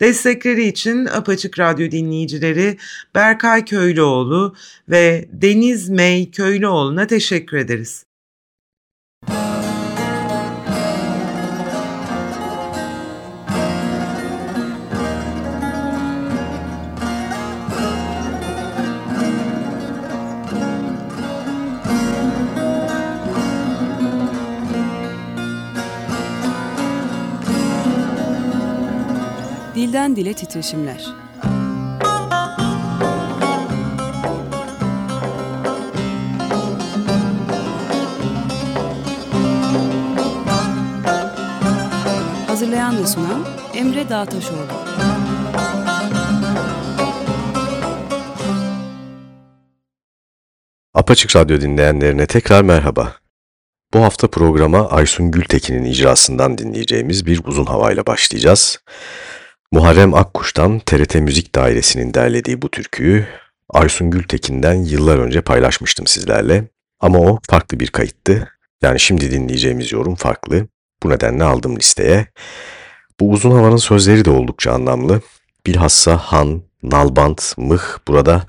Destekleri için Apaçık Radyo dinleyicileri Berkay Köylüoğlu ve Deniz May Köylüoğlu'na teşekkür ederiz. Dilden dile titreşimler. Hazırlayan ve sunan Emre Dağtaşoğlu. Apaçık Radyo dinleyenlerine tekrar merhaba. Bu hafta programa Aysun Gültekin'in icrasından dinleyeceğimiz bir uzun havayla başlayacağız. Muharrem Akkuş'tan TRT Müzik Dairesi'nin derlediği bu türküyü Aysun Gültekin'den yıllar önce paylaşmıştım sizlerle. Ama o farklı bir kayıttı. Yani şimdi dinleyeceğimiz yorum farklı. Bu nedenle aldım listeye. Bu uzun havanın sözleri de oldukça anlamlı. Bilhassa han, nalbant, mıh burada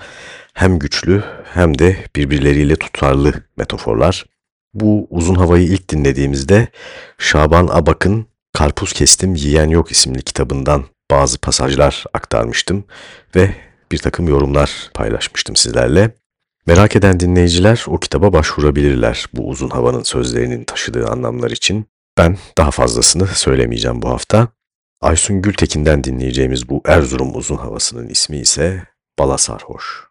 hem güçlü hem de birbirleriyle tutarlı metaforlar. Bu uzun havayı ilk dinlediğimizde Şaban Abak'ın Karpuz Kestim Yiyen Yok isimli kitabından bazı pasajlar aktarmıştım ve bir takım yorumlar paylaşmıştım sizlerle. Merak eden dinleyiciler o kitaba başvurabilirler bu uzun havanın sözlerinin taşıdığı anlamlar için. Ben daha fazlasını söylemeyeceğim bu hafta. Aysun Gültekin'den dinleyeceğimiz bu Erzurum uzun havasının ismi ise Bala Sarhoş.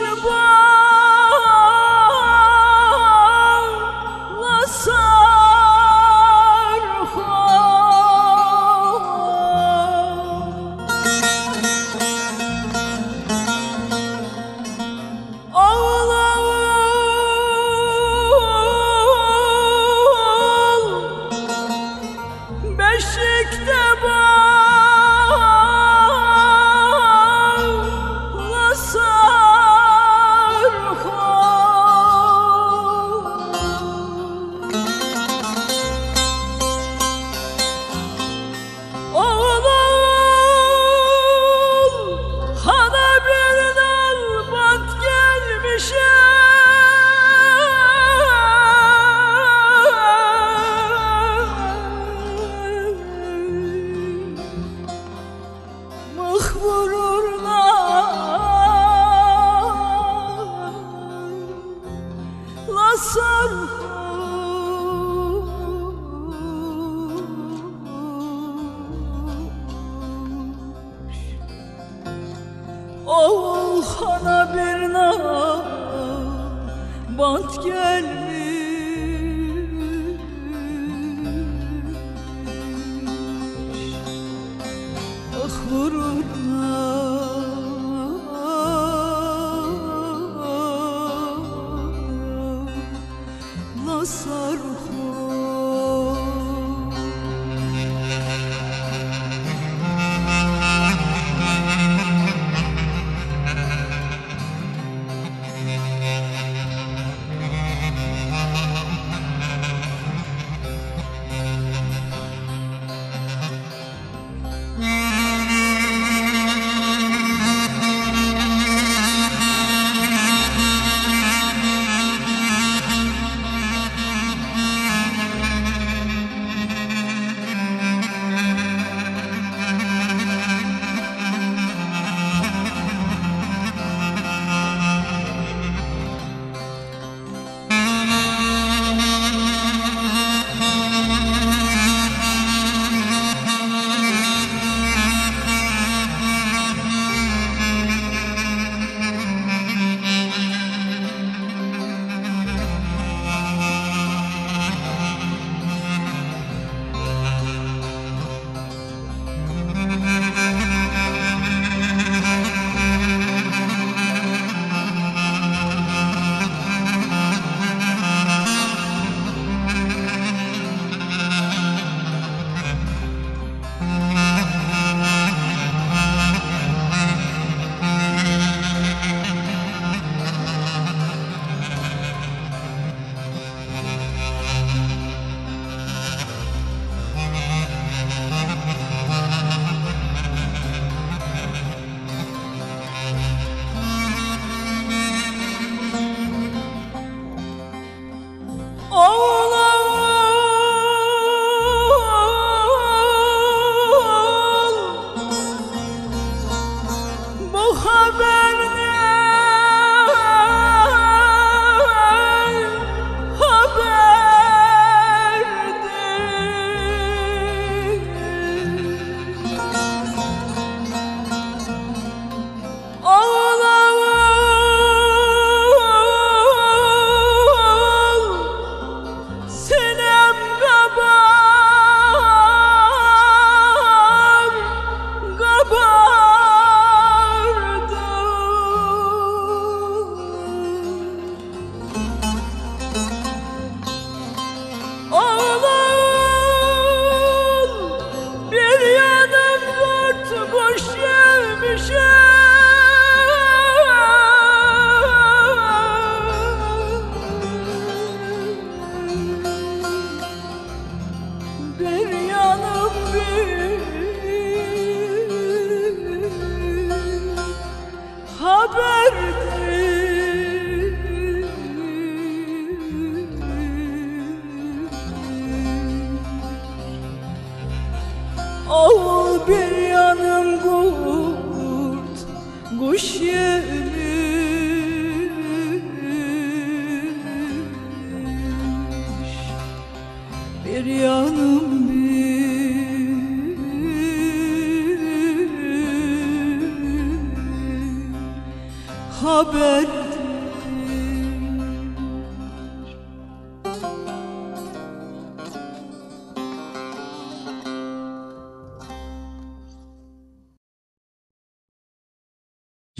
时光。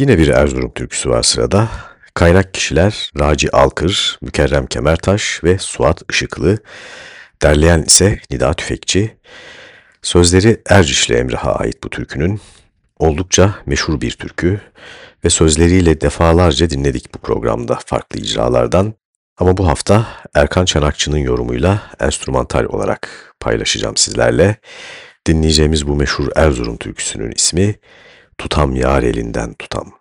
Yine bir Erzurum türküsü var sırada. Kaynak kişiler Raci Alkır, Mükerrem Kemertaş ve Suat Işıklı. Derleyen ise Nida Tüfekçi. Sözleri Ercişli Emrah'a ait bu türkünün. Oldukça meşhur bir türkü ve sözleriyle defalarca dinledik bu programda farklı icralardan. Ama bu hafta Erkan Çanakçı'nın yorumuyla enstrümantal olarak paylaşacağım sizlerle. Dinleyeceğimiz bu meşhur Erzurum türküsünün ismi Tutam yar elinden tutam.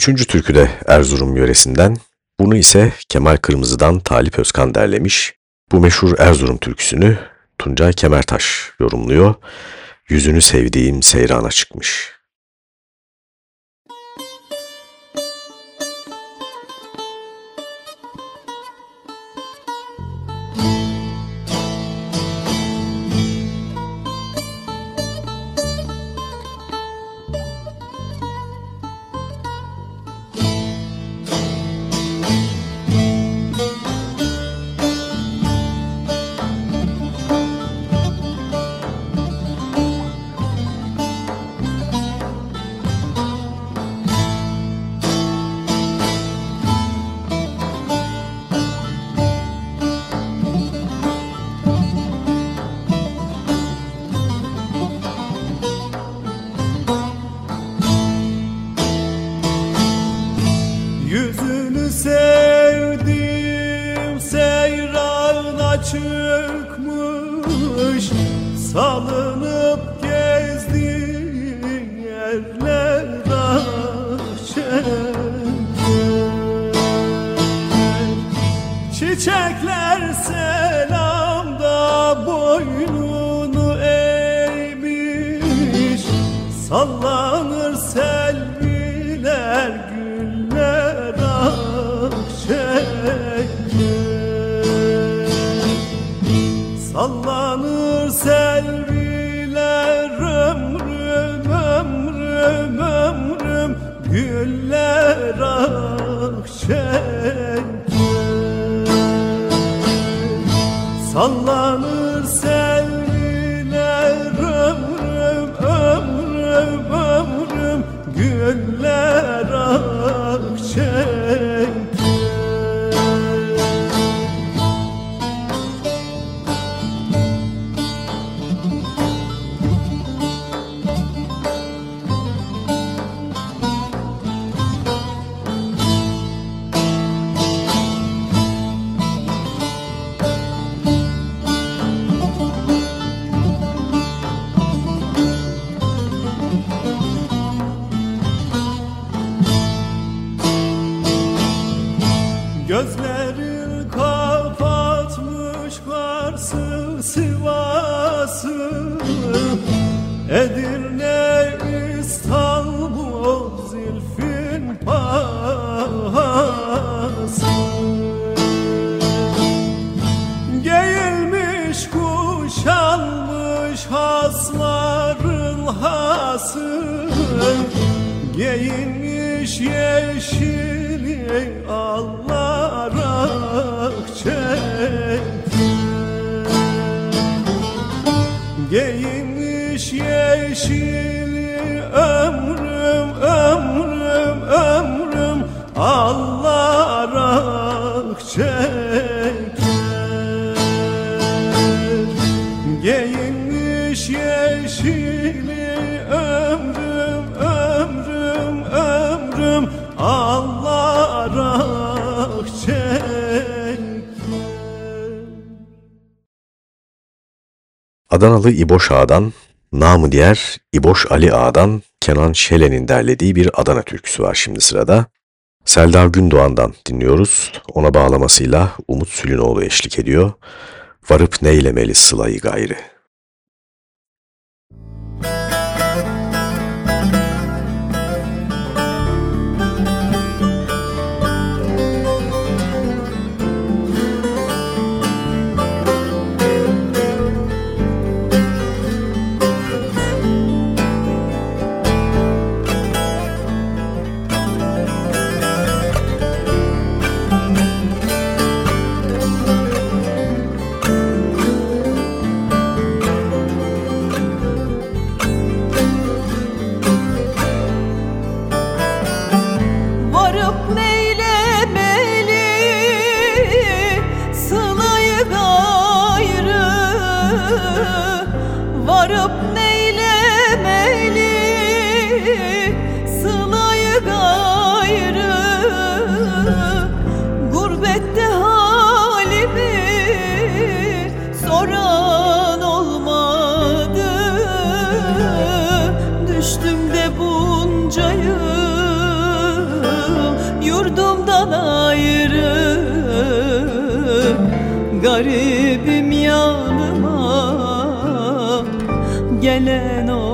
Üçüncü türkü de Erzurum yöresinden. Bunu ise Kemal Kırmızı'dan Talip Özkan derlemiş. Bu meşhur Erzurum türküsünü Tuncay Kemertaş yorumluyor. Yüzünü sevdiğim seyrana çıkmış. Salla Giymiş yeşili ömrü Adanalı İboş Ağa'dan, namı diğer İboş Ali Ağa'dan Kenan Şelen'in derlediği bir Adana türküsü var şimdi sırada. Seldar Gündoğan'dan dinliyoruz. Ona bağlamasıyla Umut Sülünoğlu eşlik ediyor. Varıp neylemeli sılayı gayrı. Gelen olmadı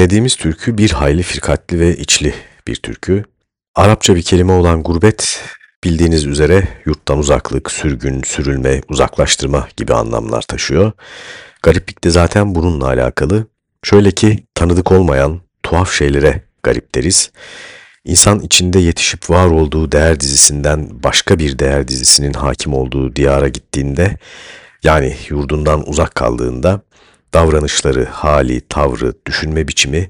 Dinlediğimiz türkü bir hayli firkatli ve içli bir türkü. Arapça bir kelime olan gurbet bildiğiniz üzere yurttan uzaklık, sürgün, sürülme, uzaklaştırma gibi anlamlar taşıyor. Gariplik de zaten bununla alakalı. Şöyle ki tanıdık olmayan tuhaf şeylere garip deriz. İnsan içinde yetişip var olduğu değer dizisinden başka bir değer dizisinin hakim olduğu diyara gittiğinde yani yurdundan uzak kaldığında davranışları, hali, tavrı, düşünme biçimi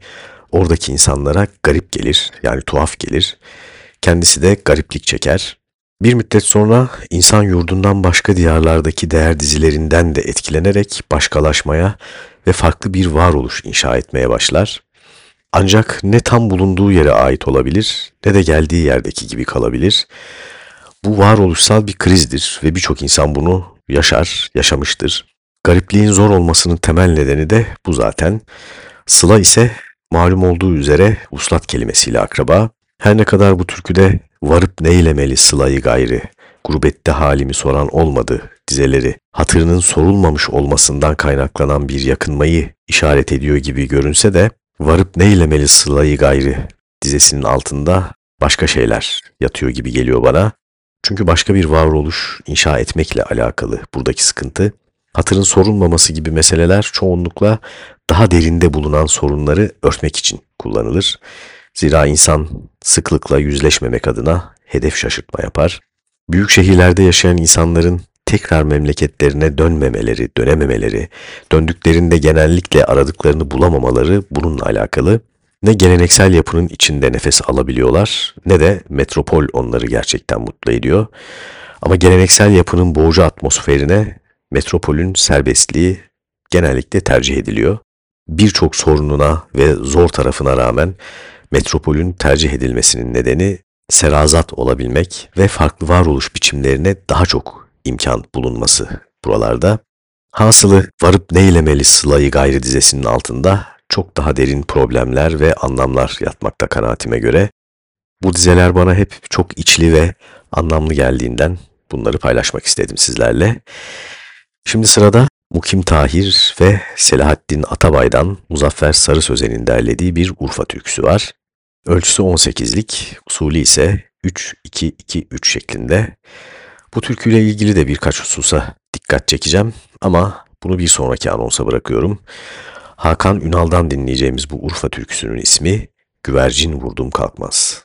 oradaki insanlara garip gelir yani tuhaf gelir. Kendisi de gariplik çeker. Bir müddet sonra insan yurdundan başka diyarlardaki değer dizilerinden de etkilenerek başkalaşmaya ve farklı bir varoluş inşa etmeye başlar. Ancak ne tam bulunduğu yere ait olabilir ne de geldiği yerdeki gibi kalabilir. Bu varoluşsal bir krizdir ve birçok insan bunu yaşar, yaşamıştır. Garipliğin zor olmasının temel nedeni de bu zaten. Sıla ise malum olduğu üzere uslat kelimesiyle akraba. Her ne kadar bu türküde varıp neylemeli sılayı gayri, gurbette halimi soran olmadı dizeleri, hatırının sorulmamış olmasından kaynaklanan bir yakınmayı işaret ediyor gibi görünse de, varıp neylemeli sılayı gayri dizesinin altında başka şeyler yatıyor gibi geliyor bana. Çünkü başka bir varoluş inşa etmekle alakalı buradaki sıkıntı. Hatırın sorulmaması gibi meseleler çoğunlukla daha derinde bulunan sorunları örtmek için kullanılır. Zira insan sıklıkla yüzleşmemek adına hedef şaşırtma yapar. Büyük şehirlerde yaşayan insanların tekrar memleketlerine dönmemeleri, dönememeleri, döndüklerinde genellikle aradıklarını bulamamaları bununla alakalı. Ne geleneksel yapının içinde nefes alabiliyorlar ne de metropol onları gerçekten mutlu ediyor. Ama geleneksel yapının boğucu atmosferine metropolün serbestliği genellikle tercih ediliyor. Birçok sorununa ve zor tarafına rağmen metropolün tercih edilmesinin nedeni serazat olabilmek ve farklı varoluş biçimlerine daha çok imkan bulunması buralarda. Hasılı varıp neylemeli sılayı gayri dizesinin altında çok daha derin problemler ve anlamlar yatmakta kanaatime göre. Bu dizeler bana hep çok içli ve anlamlı geldiğinden bunları paylaşmak istedim sizlerle. Şimdi sırada Mukim Tahir ve Selahattin Atabay'dan Muzaffer Sarı Sözen'in derlediği bir Urfa türküsü var. Ölçüsü 18'lik, usulü ise 3-2-2-3 şeklinde. Bu türküyle ilgili de birkaç hususa dikkat çekeceğim ama bunu bir sonraki anonsa bırakıyorum. Hakan Ünal'dan dinleyeceğimiz bu Urfa türküsünün ismi Güvercin Vurdum Kalkmaz.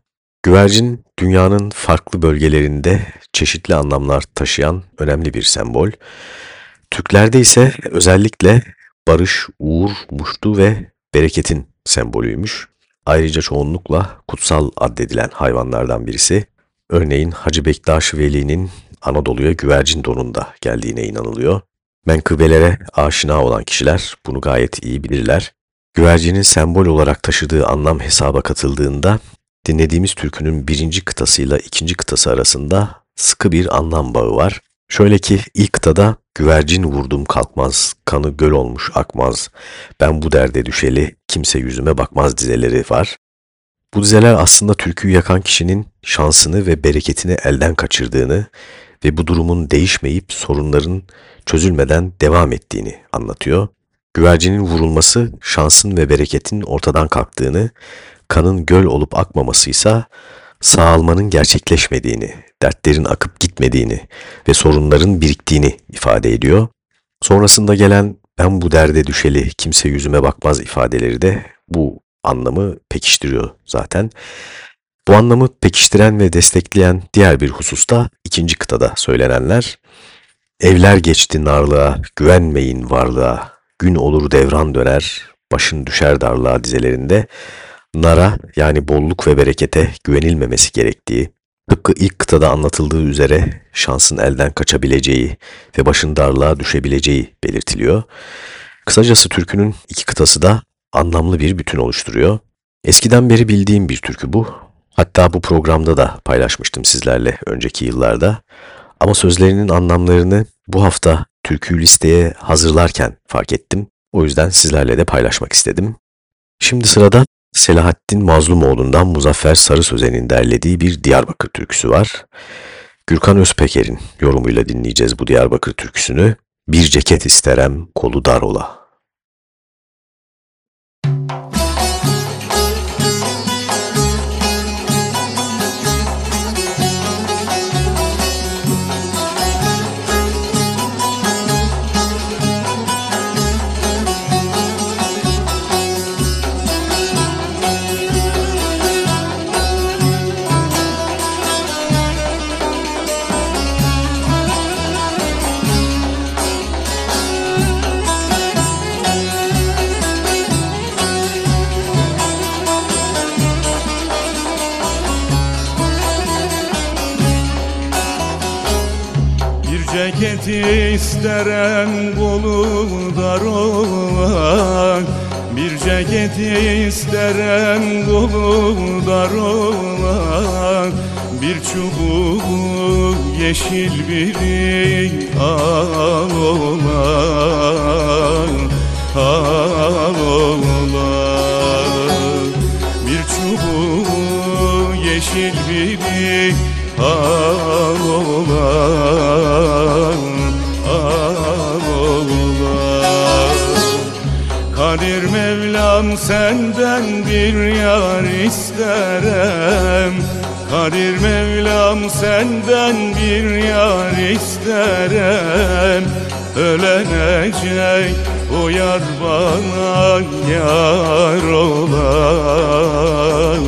Güvercin dünyanın farklı bölgelerinde çeşitli anlamlar taşıyan önemli bir sembol. Türklerde ise özellikle barış, uğur, muştu ve bereketin sembolüymüş. Ayrıca çoğunlukla kutsal addedilen hayvanlardan birisi. Örneğin Hacı Bektaş Veli'nin Anadolu'ya güvercin donunda geldiğine inanılıyor. Menkıbelere aşina olan kişiler bunu gayet iyi bilirler. Güvercinin sembol olarak taşıdığı anlam hesaba katıldığında dinlediğimiz türkünün birinci kıtasıyla ikinci kıtası arasında sıkı bir anlam bağı var. Şöyle ki ilk kıtada güvercin vurdum kalkmaz, kanı göl olmuş akmaz, ben bu derde düşeli kimse yüzüme bakmaz dizeleri var. Bu dizeler aslında türküyü yakan kişinin şansını ve bereketini elden kaçırdığını ve bu durumun değişmeyip sorunların çözülmeden devam ettiğini anlatıyor. Güvercinin vurulması şansın ve bereketin ortadan kalktığını, kanın göl olup akmamasıysa sağalmanın gerçekleşmediğini, dertlerin akıp gitmediğini ve sorunların biriktiğini ifade ediyor. Sonrasında gelen ben bu derde düşeli kimse yüzüme bakmaz ifadeleri de bu anlamı pekiştiriyor zaten. Bu anlamı pekiştiren ve destekleyen diğer bir hususta ikinci kıtada söylenenler. Evler geçti narlığa, güvenmeyin varlığa, gün olur devran döner, başın düşer darlığa dizelerinde nara yani bolluk ve berekete güvenilmemesi gerektiği, tıpkı ilk kıtada anlatıldığı üzere şansın elden kaçabileceği ve başın darlığa düşebileceği belirtiliyor. Kısacası türkünün iki kıtası da anlamlı bir bütün oluşturuyor. Eskiden beri bildiğim bir türkü bu. Hatta bu programda da paylaşmıştım sizlerle önceki yıllarda. Ama sözlerinin anlamlarını bu hafta türkü listeye hazırlarken fark ettim. O yüzden sizlerle de paylaşmak istedim. Şimdi sırada Selahattin Mazlumoğlu'ndan Muzaffer Sarı Sözen'in derlediği bir Diyarbakır türküsü var. Gürkan Özpeker'in yorumuyla dinleyeceğiz bu Diyarbakır türküsünü. Bir ceket isterem kolu dar ola. Ceketi isterem kolu dar olan Bir ceketi isterem kolu dar olan Bir çubuğu yeşil biri al olan Al olan. Bir çubuğu yeşil biri al olan Kadir Mevlam senden bir yar isterem Kadir Mevlam senden bir yar isterem Ölenecek o yar bana yar olan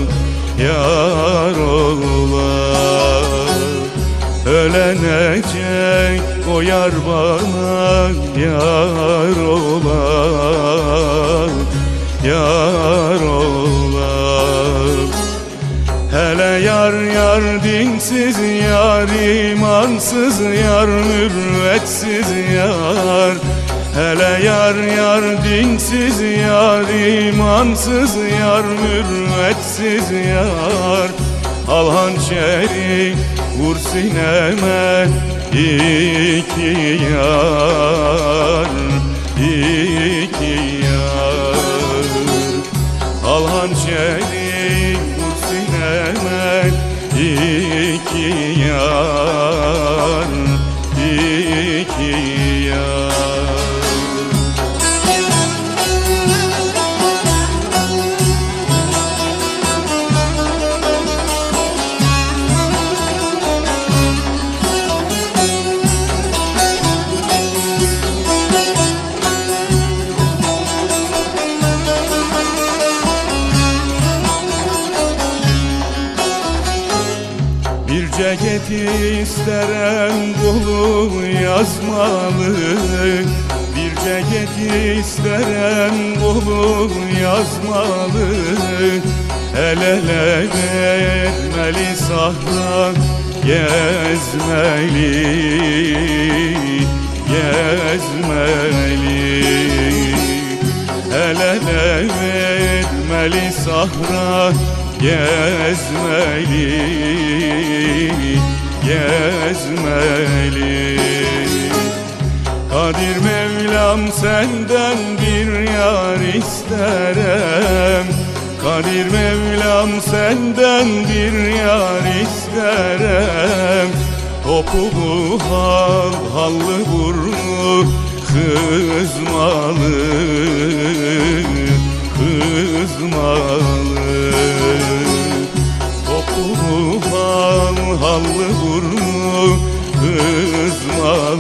Yar olan Ölenecek o yar bana yar olan Yar olan Hele yar yar dinsiz yar imansız yar mürvetsiz yar. Hele yar yar dinsiz yar imansız yar mürvetsiz yar. Al hançeri vur sineme iki yar iki yar Al hançeri vur sineme iki yar isterem dolu yazmalı. Bir ceketi isterem dolu yazmalı. El ele vermeli sahra gezmeli. Gezmeli. El ele vermeli sahra gezmeli gezmeli. Kadir Mevlam senden bir yar isterem. Kadir Mevlam senden bir yar isterem. Topulu hal hallı burnu kızmalı kızmalı hal hallı burnu kızmalı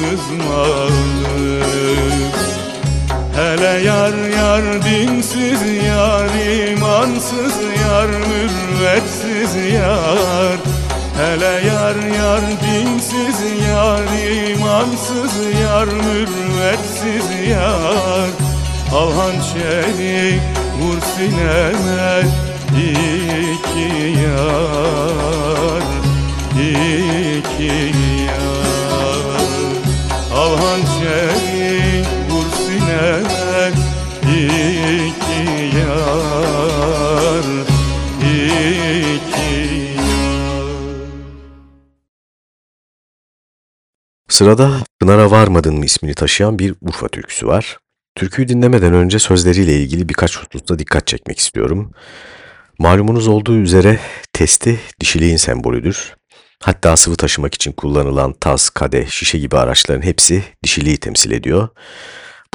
kızmalı. Hele yar yar dinsiz yar imansız yar mürvetsiz yar. Hele yar yar dinsiz yar imansız yar mürvetsiz yar. Al hançeri vur sineme iki yar iki yar Al hançeri vur sineme iki yar iki yar Sırada Pınar'a Varmadın mı ismini taşıyan bir Urfa türküsü var. Türküyü dinlemeden önce sözleriyle ilgili birkaç hususta dikkat çekmek istiyorum. Malumunuz olduğu üzere testi dişiliğin sembolüdür. Hatta sıvı taşımak için kullanılan taz, kadeh, şişe gibi araçların hepsi dişiliği temsil ediyor.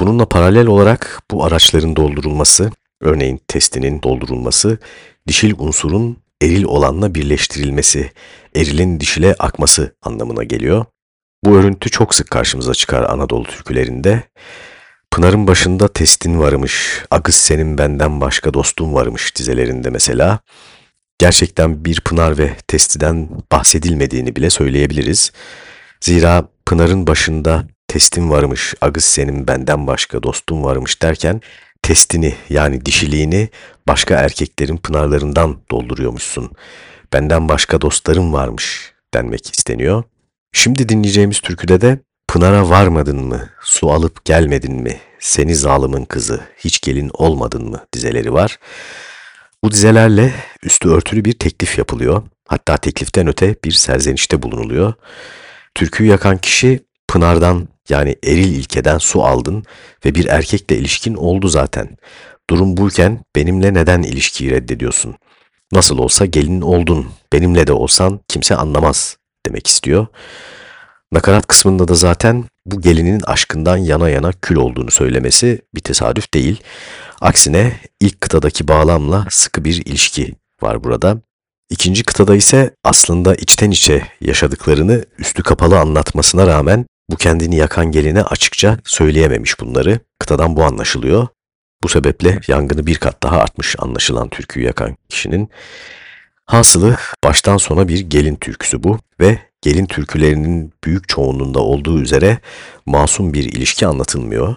Bununla paralel olarak bu araçların doldurulması, örneğin testinin doldurulması, dişil unsurun eril olanla birleştirilmesi, erilin dişile akması anlamına geliyor. Bu örüntü çok sık karşımıza çıkar Anadolu türkülerinde. Pınar'ın başında testin varmış, agız senin benden başka dostum varmış dizelerinde mesela. Gerçekten bir Pınar ve testiden bahsedilmediğini bile söyleyebiliriz. Zira Pınar'ın başında testin varmış, agız senin benden başka dostum varmış derken testini yani dişiliğini başka erkeklerin pınarlarından dolduruyormuşsun. Benden başka dostlarım varmış denmek isteniyor. Şimdi dinleyeceğimiz türküde de Pınara varmadın mı, su alıp gelmedin mi, seni zalimin kızı, hiç gelin olmadın mı dizeleri var. Bu dizelerle üstü örtülü bir teklif yapılıyor. Hatta tekliften öte bir serzenişte bulunuluyor. Türküyü yakan kişi Pınar'dan yani eril ilkeden su aldın ve bir erkekle ilişkin oldu zaten. Durum buyken benimle neden ilişkiyi reddediyorsun? Nasıl olsa gelin oldun, benimle de olsan kimse anlamaz demek istiyor. Nakarat kısmında da zaten bu gelinin aşkından yana yana kül olduğunu söylemesi bir tesadüf değil. Aksine ilk kıtadaki bağlamla sıkı bir ilişki var burada. İkinci kıtada ise aslında içten içe yaşadıklarını üstü kapalı anlatmasına rağmen bu kendini yakan geline açıkça söyleyememiş bunları. Kıtadan bu anlaşılıyor. Bu sebeple yangını bir kat daha artmış anlaşılan türküyü yakan kişinin. Hasılı baştan sona bir gelin türküsü bu ve gelin türkülerinin büyük çoğunluğunda olduğu üzere masum bir ilişki anlatılmıyor.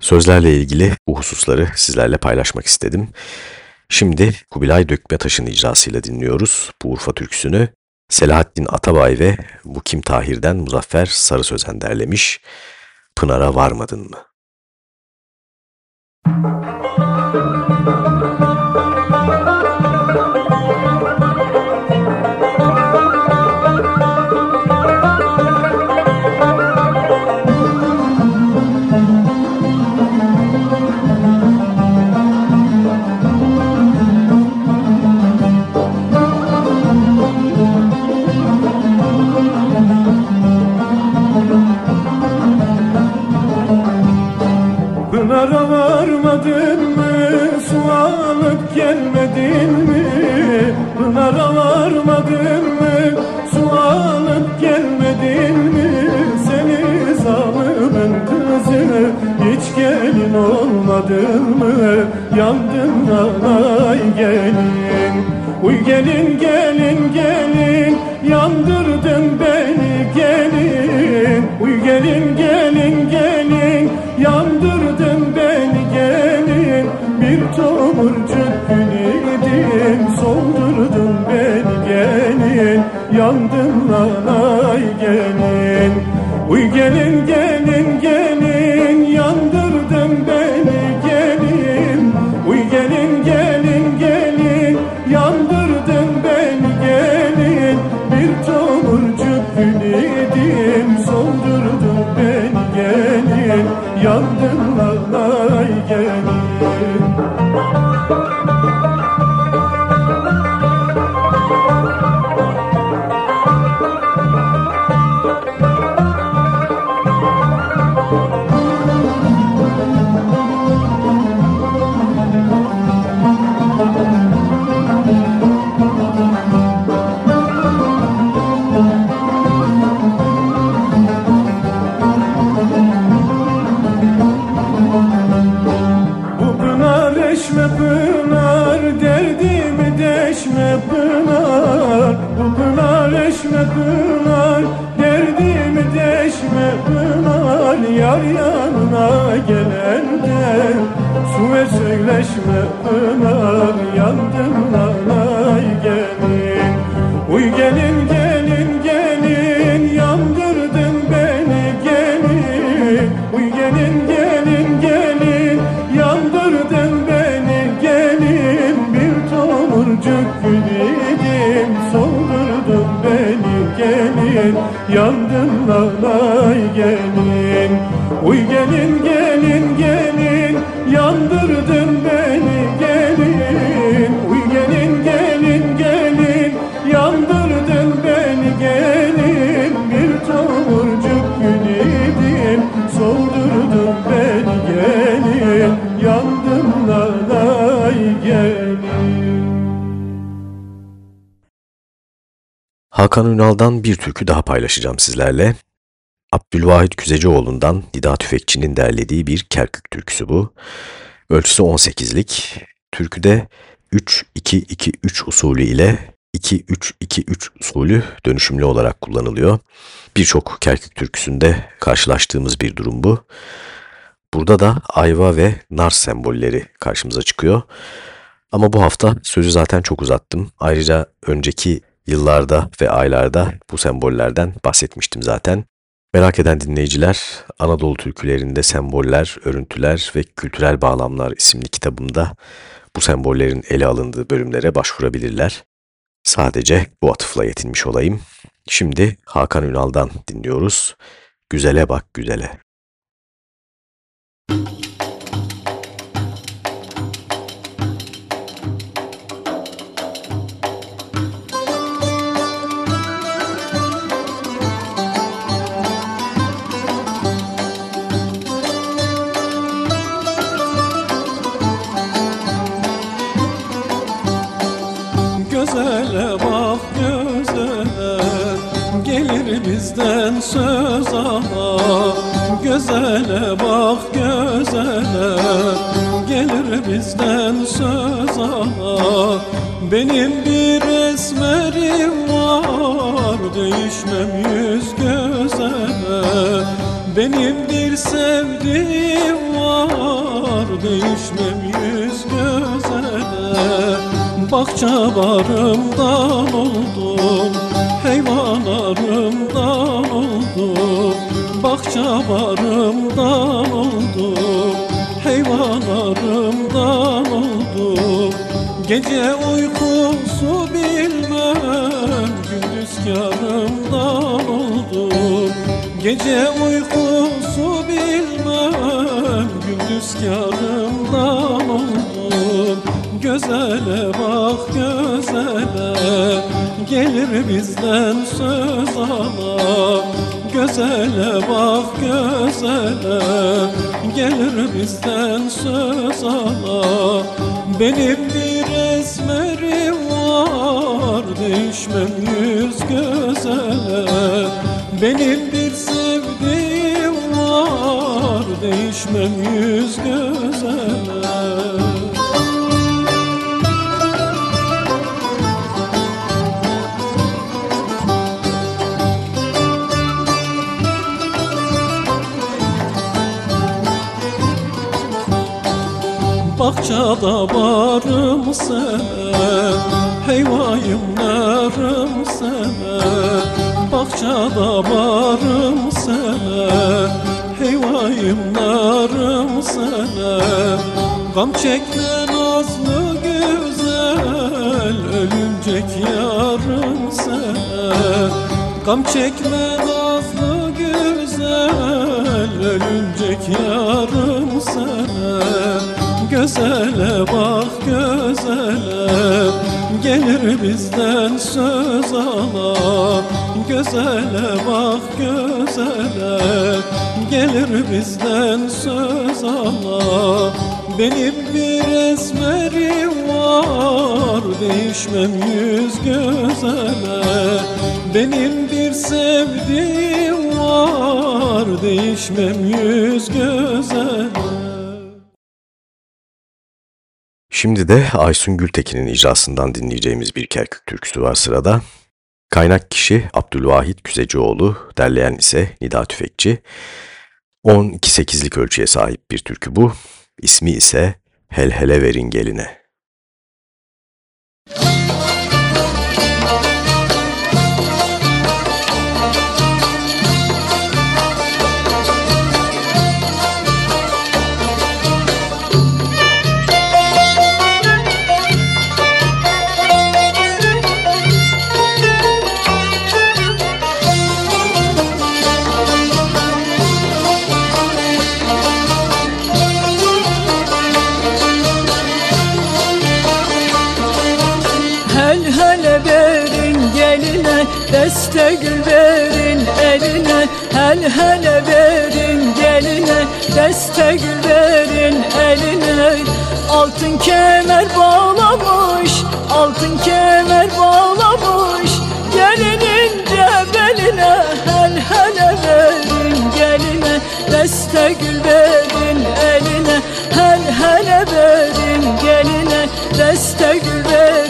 Sözlerle ilgili bu hususları sizlerle paylaşmak istedim. Şimdi Kubilay Dökmetaş'ın icrasıyla dinliyoruz bu Urfa türküsünü. Selahattin Atabay ve Mukim Tahir'den Muzaffer Sarı Sözen derlemiş. Pınar'a varmadın mı? Olmadın mı? Yandın nanay gelin. Uy gelin gelin gelin. Yandırdın beni gelin. Uy gelin gelin gelin. Yandırdın beni gelin. Bir tomurcuk gül idin soldurdun beni gelin. Yandın nanay gelin. Uy gelin gelin gelin Hakan Ünal'dan bir türkü daha paylaşacağım sizlerle. Abdülvahit Küzecioğlu'ndan Nida Tüfekçi'nin derlediği bir Kerkük türküsü bu. Ölçüsü 18'lik. Türküde 3-2-2-3 usulü ile 2-3-2-3 usulü dönüşümlü olarak kullanılıyor. Birçok Kerkük türküsünde karşılaştığımız bir durum bu. Burada da ayva ve nar sembolleri karşımıza çıkıyor. Ama bu hafta sözü zaten çok uzattım. Ayrıca önceki yıllarda ve aylarda bu sembollerden bahsetmiştim zaten. Merak eden dinleyiciler Anadolu türkülerinde semboller, örüntüler ve kültürel bağlamlar isimli kitabımda bu sembollerin ele alındığı bölümlere başvurabilirler. Sadece bu atıfla yetinmiş olayım. Şimdi Hakan Ünal'dan dinliyoruz. Güzele bak güzele. Müzik bizden söz ala Gözele bak gözele Gelir bizden söz ala Benim bir esmerim var Değişmem yüz gözele Benim bir sevdiğim var Değişmem yüz gözele Bahçe barımdan oldum Heyvanlarımdan oldum. Bahçe barımdan oldum Heyvanlarımdan oldum. Gece uykusu bilmem Gündüz karımdan oldum. Gece uykusu bilmem Gündüz karımdan oldum Gözele bak gözele Gelir bizden söz ala. Gözele bak gözele Gelir bizden söz ala. Benim bir esmerim var Değişmem yüz gözele Benim bir sevdiğim var Değişmem yüz gözele Bahçada barım sen Heyvayım narım sen Bahçada barım sen Heyvayım narım sen Gam çekme nazlı güzel Ölüncek yarım sen Gam çekme nazlı güzel Ölüncek yarım sen Gözele bak gözele Gelir bizden söz ala Gözele bak gözele Gelir bizden söz ala Benim bir esmerim var Değişmem yüz gözele Benim bir sevdiğim var Değişmem yüz gözele Şimdi de Aysun Gültekin'in icrasından dinleyeceğimiz bir Kerkük türküsü var sırada. Kaynak kişi Abdülvahit Küzecioğlu, derleyen ise Nida Tüfekçi. 12-8'lik ölçüye sahip bir türkü bu. İsmi ise Hel Hele Verin Geline. İste gül verin eline Hel hele verin geline. Deste gül verin eline Altın kemer bağlamış Altın kemer bağlamış. Gelinin cebeline Hel hele verin geline. Deste gül verin eline Hel hele verin geline. Deste gül verin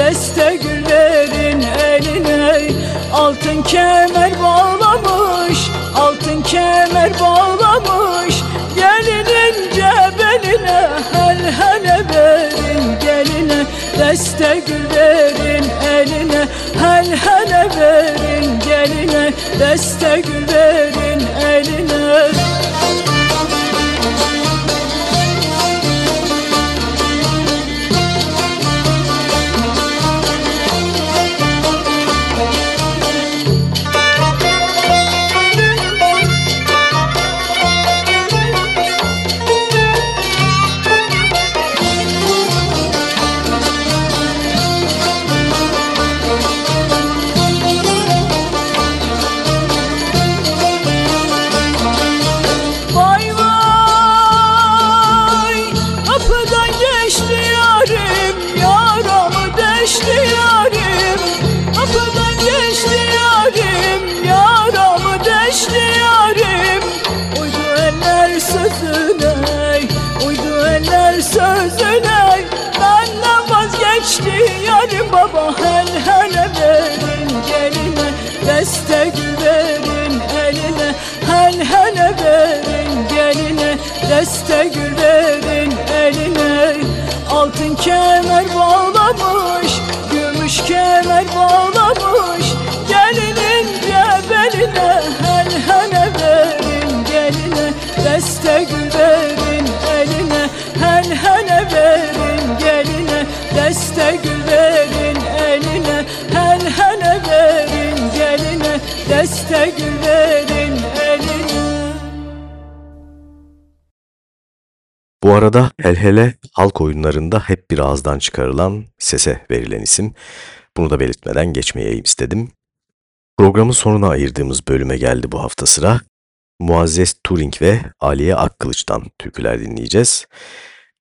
Deste güllerin eline altın kemer bağlamış Altın kemer bağlamış. Gelinin cebeline hel hele verin geline. Deste güllerin eline hel hele verin geline. Deste güllerin eline. Hele hele halk oyunlarında hep bir ağızdan çıkarılan sese verilen isim. Bunu da belirtmeden geçmeyeyim istedim. Programın sonuna ayırdığımız bölüme geldi bu hafta sıra. Muazzez Turing ve Aliye Akkılıç'tan türküler dinleyeceğiz.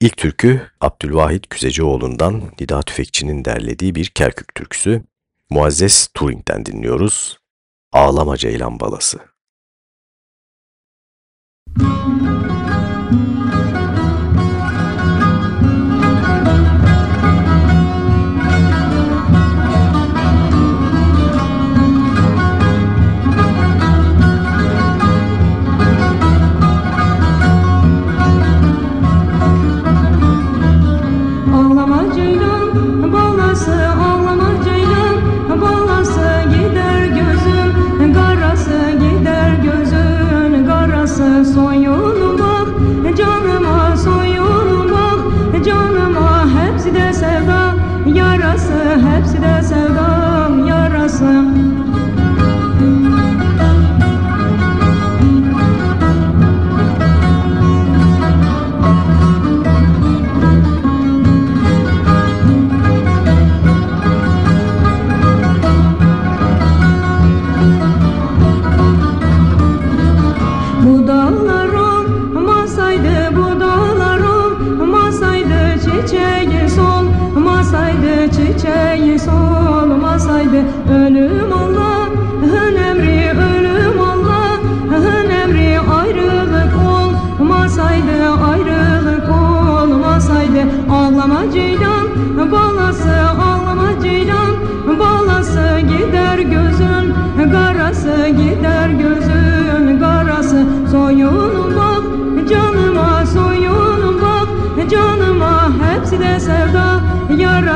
İlk türkü Abdülvahit Küzecioğlu'ndan Nida Tüfekçi'nin derlediği bir Kerkük türküsü. Muazzez Turing'den dinliyoruz. Ağlama Ceylan Balası.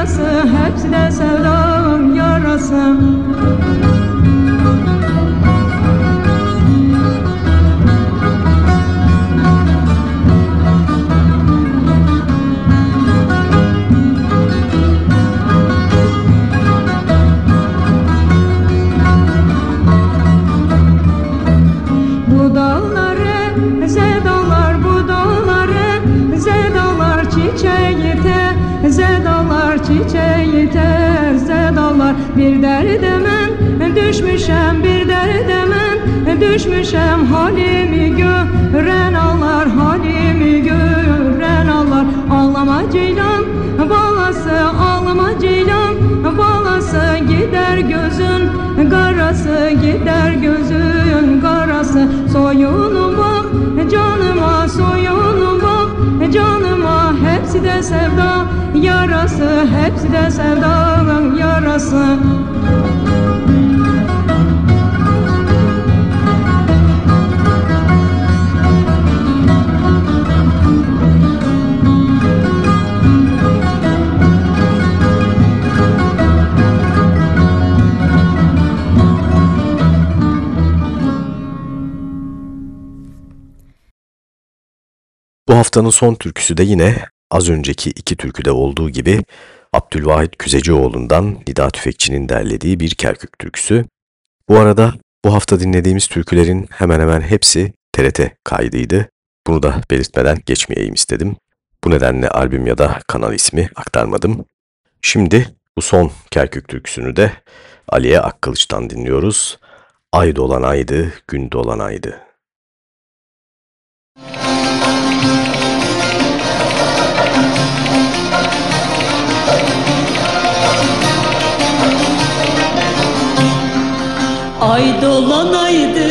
yarası Hepsi de sevdam yarası haftanın son türküsü de yine az önceki iki türküde olduğu gibi Abdülvahit Küzecioğlu'ndan Nida Tüfekçi'nin derlediği bir Kerkük türküsü. Bu arada bu hafta dinlediğimiz türkülerin hemen hemen hepsi TRT kaydıydı. Bunu da belirtmeden geçmeyeyim istedim. Bu nedenle albüm ya da kanal ismi aktarmadım. Şimdi bu son Kerkük türküsünü de Aliye Akkılıç'tan dinliyoruz. Ay dolan aydı, gün dolan Ay dolanaydı,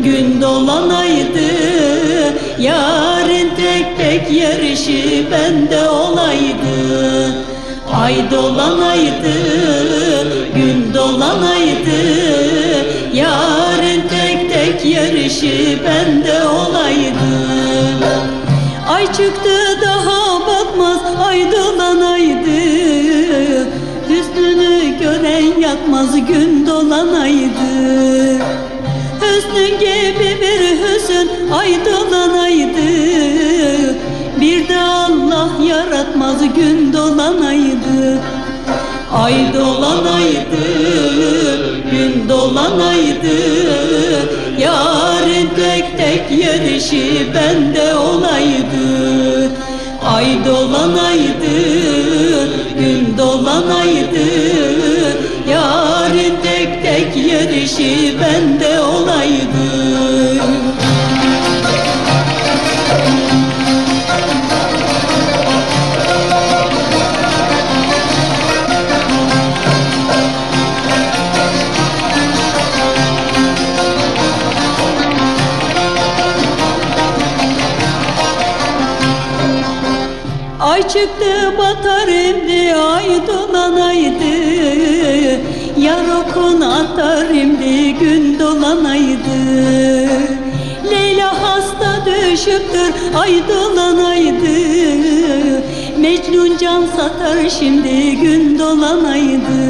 gün dolanaydı. Yarın tek tek yarışı bende olaydı. Ay dolanaydı, gün dolanaydı. Yarın tek tek yarışı bende olaydı. Ay çıktı yakmaz gün dolanaydı. Hüsnün gibi bir hüsn ay dolanaydı. Bir de Allah yaratmaz gün dolanaydı. Ay dolanaydı, gün dolanaydı. Yarın tek tek yarışı bende olaydı. Ay dolanaydı, gün dolanaydı yarışı bende olaydı. Ay çıktı batar imdi ay Yar okun atar imdi gün dolanaydı. Leyla hasta düşüptür ay dolanaydı Mecnun can satar şimdi gün dolanaydı.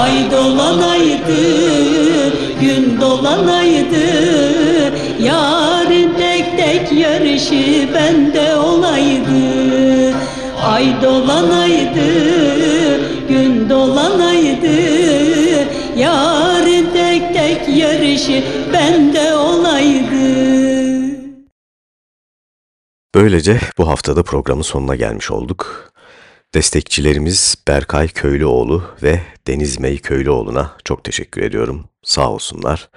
Ay dolanaydı, gün dolanaydı. Yarın tek tek yarışı bende olaydı. Ay dolanaydı, gün dolanaydı yarışı bende olaydı Böylece bu haftada programın sonuna gelmiş olduk. Destekçilerimiz Berkay Köylüoğlu ve Deniz Mey Köylüoğlu'na çok teşekkür ediyorum. Sağ olsunlar.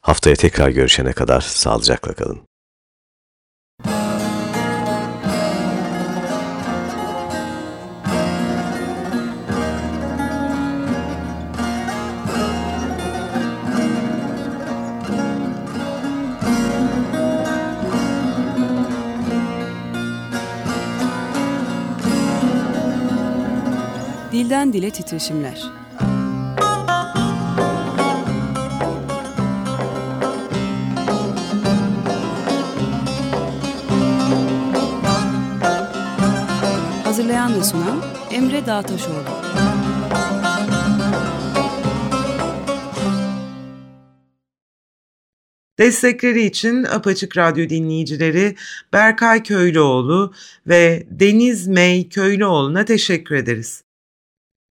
Haftaya tekrar görüşene kadar sağlıcakla kalın. Dilden Dile Titreşimler Hazırlayan ve sunan Emre Dağtaşoğlu Destekleri için Apaçık Radyo dinleyicileri Berkay Köylüoğlu ve Deniz Mey Köylüoğlu'na teşekkür ederiz.